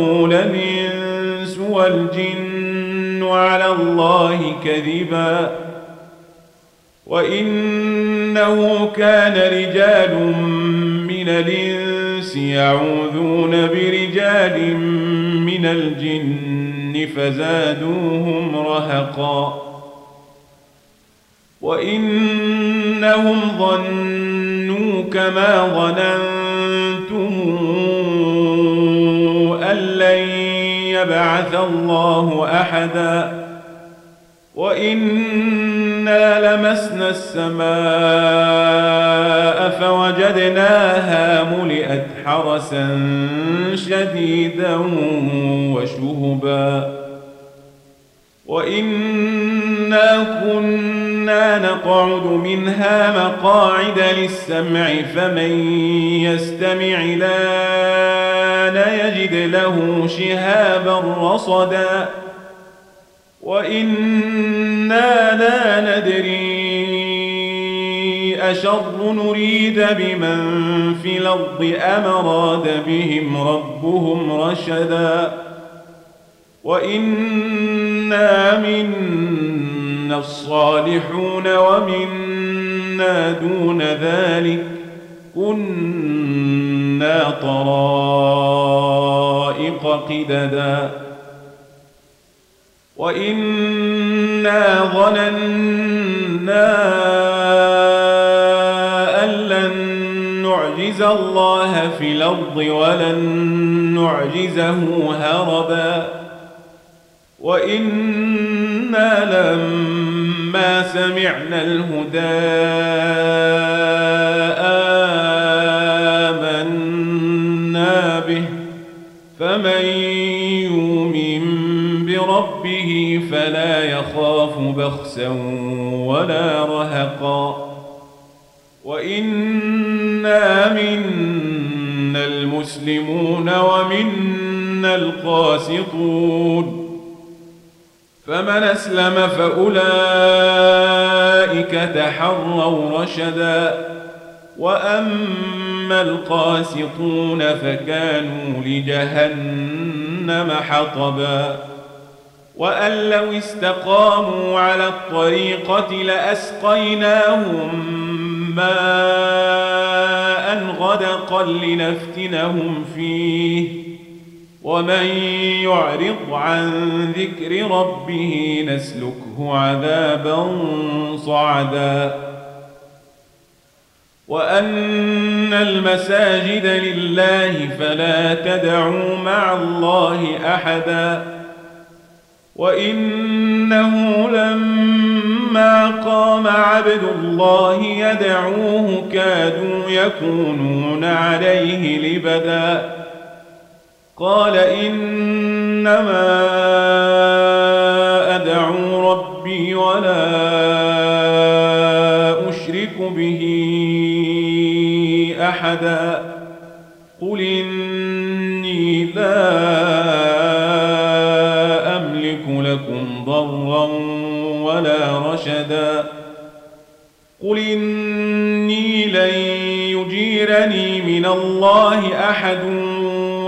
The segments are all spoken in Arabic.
لن تقول الإنس والجن على الله كذبا وإنه كان رجال من الإنس يعوذون برجال من الجن فزادوهم رهقا وإنهم ظنوا كما ظننتم يبعث الله أحدا وإنا لمسنا السماء فوجدناها ملئت حرسا شديدا وشهبا وإنا كنا نقعد منها مقاعد للسمع فمن يستمع لآن يجد له شهابا رصدا. وإنا لا ندري أشر نريد بمن في الأرض أم بهم ربهم رشدا. وإنا منا الصالحون ومنا دون ذلك كنا طرائق قددا وإنا ظننا أن لن نعجز الله في الأرض ولن نعجزه هربا وإنا لما سمعنا الهدى آمنا به فمن يؤمن بربه فلا يخاف بخسا ولا رهقا وإنا منا المسلمون ومنا القاسطون فمن أسلم فأولئك تحروا رشدا وأما القاسطون فكانوا لجهنم حطبا وأن لو استقاموا على الطريقة لأسقيناهم ماء غدقا لنفتنهم فيه ومن يعرض عن ذكر ربه نسلكه عذابا صعدا. وأن المساجد لله فلا تدعوا مع الله أحدا. وإنه لما قام عبد الله يدعوه كادوا يكونون عليه لبدا. قال إنما أدعو ربي ولا أشرك به أحدا قل إني لا أملك لكم ضرا ولا رشدا قل إني لن يجيرني من الله أحد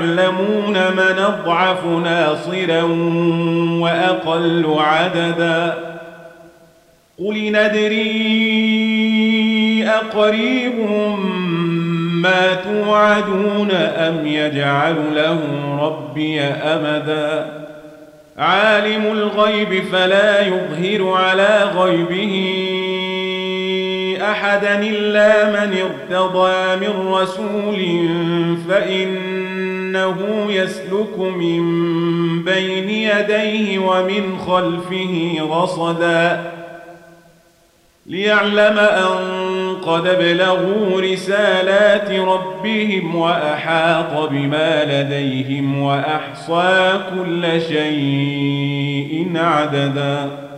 فسيعلمون من أضعف ناصرا وأقل عددا. قل ندري أقريب ما توعدون أم يجعل له ربي أمدا. عالم الغيب فلا يظهر على غيبه أحدا إلا من ارتضى من رسول فإنه يسلك من بين يديه ومن خلفه رصدا ليعلم أن قد ابلغوا رسالات ربهم وأحاط بما لديهم وأحصى كل شيء عددا